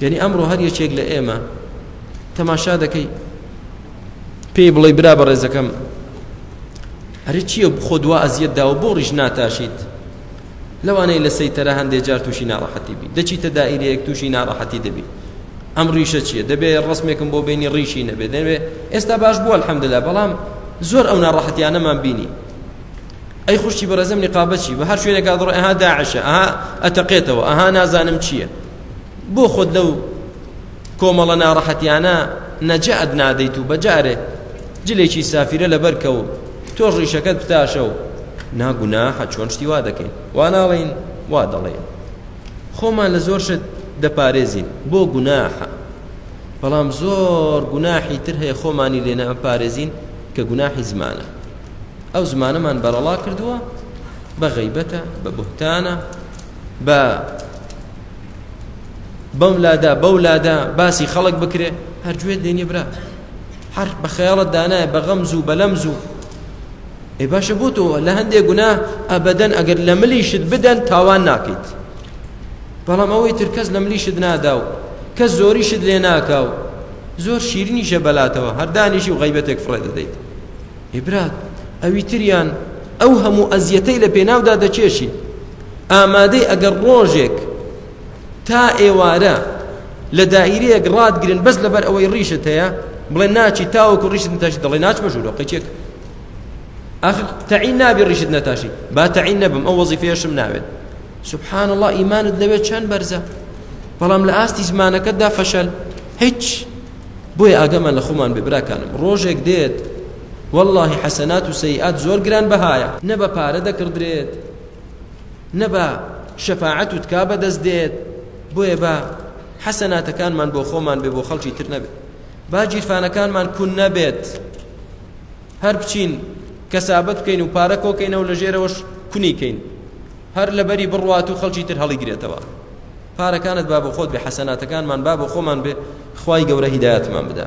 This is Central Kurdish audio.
یعنی ئەمڕۆ هەر یەکێک لە ئێمە تەماشا دەکەی پێی بڵێ برا بەڕێزەکەم هەرە چییە بخۆ دوا ئەزیەت داوە بۆ ڕیژ ناتاشیت لەوانەیە لە سەیتەرە هەندێک جار تووشی ناڕەحەتی بی دەچیتە دائیرەیەک تووشی ناڕەحەتی دەبی ئەم ڕیشە چییە دەبێ ڕسمێکم بۆ بینی ڕیشی نەبێ دەبێ ئێستا باش بووە الحەمدللا بەڵام زۆر ئەو ناڕەحەتیانەمان بینی ئەی خوشکی بەڕێزم نقابە چی بە هەر شوێنێک ئەدڕێ ئەها داعشە ئەها ئەتەقێتەوە ئەها نازانم چییە بۆ خۆت لەو کۆمەڵە ناڕەحەتیانە نەجات نادەیت و بەجارێ جلێکی سافیرە لەبەر کەو تۆ ڕیشەکەت بتاشە و ناگوناحە چۆن شتی وا دەکەین وا ناڵین وا دەڵێن خۆمان لە زۆر شت دەپارێزین بۆ گوناحە بەڵام زۆر گوناحی تر هەیە خۆمانی لێنە پارێزین کە گوناحی زمانە ئەو زمانەمان بەرەڵا کردووە بە غیبەتە بە بهتانە بە بەم لادا بەو لادا باسی خەڵک بکرێ هەر گوێت لێ نیە برا هەر بە خەیاڵت دانایە بە غەمز و بەلەمز و ئێ باشە بۆ تۆ لە هەندێک گونا ئەبەدەن ئەگەر لە ملیشت بدەن تاوان ناکەیت بەڵام ئەوەی تر کەس لە ملیشت نادا و کەس زۆریشت لێ ناکا و زۆر شیرنیشە بەلاتەوە هەردانیشی و غیبەتێک فڕێ دەدەیت ئێ برا ئەوی تریان ئەو هەموو ئەزیەتەی لە پێناودا دەچێشی ئامادەی ئەگەر ڕۆژێک تا ئێوارە لە دایرەیەک ڕاتگرن بەس لەبەر ئەوەی ڕیشت هەیە بڵێ ناچی تاوەکو ڕیشت نتاشی دەڵێ ناچمە ژوورۆ قەچێک ئاخر تەعین نابی ڕیشت نەتاشی با تەعین نەبم ئەو وەزیفەیەشم ناوێت سبحان الله ئیمانت لەوێ چەند بەرزە بەڵام لە ئاستی زمانەکەتدا فەشەل هیچ بۆیە ئاگامان لە خۆمان بێ براکانم ڕۆژێک دێت وەڵاهی حەسەنات و سەیئات زۆر گران بەهایە. نە بە پارە دەکڕدرێت نە بە شەفاعەت و تکا بەدەست دێت بۆیە با حەسەناتەکانمان بۆ خۆمان بێ بۆ خەڵکی تر نەبێت با گیرفانەکانمان کون نەبێت هەر بچین کەسابەت بکەین و پارە کۆکەینەوە لە ژێرەوەش کونیکەین هەر لەبەری بڕوات و خەڵکی تر هەڵیگرێتەوە پارەکانت با بۆخۆت بێ حەسەناتەکانمان با بۆخۆمان بێ خوای گەورە هیدایەتمان بدا.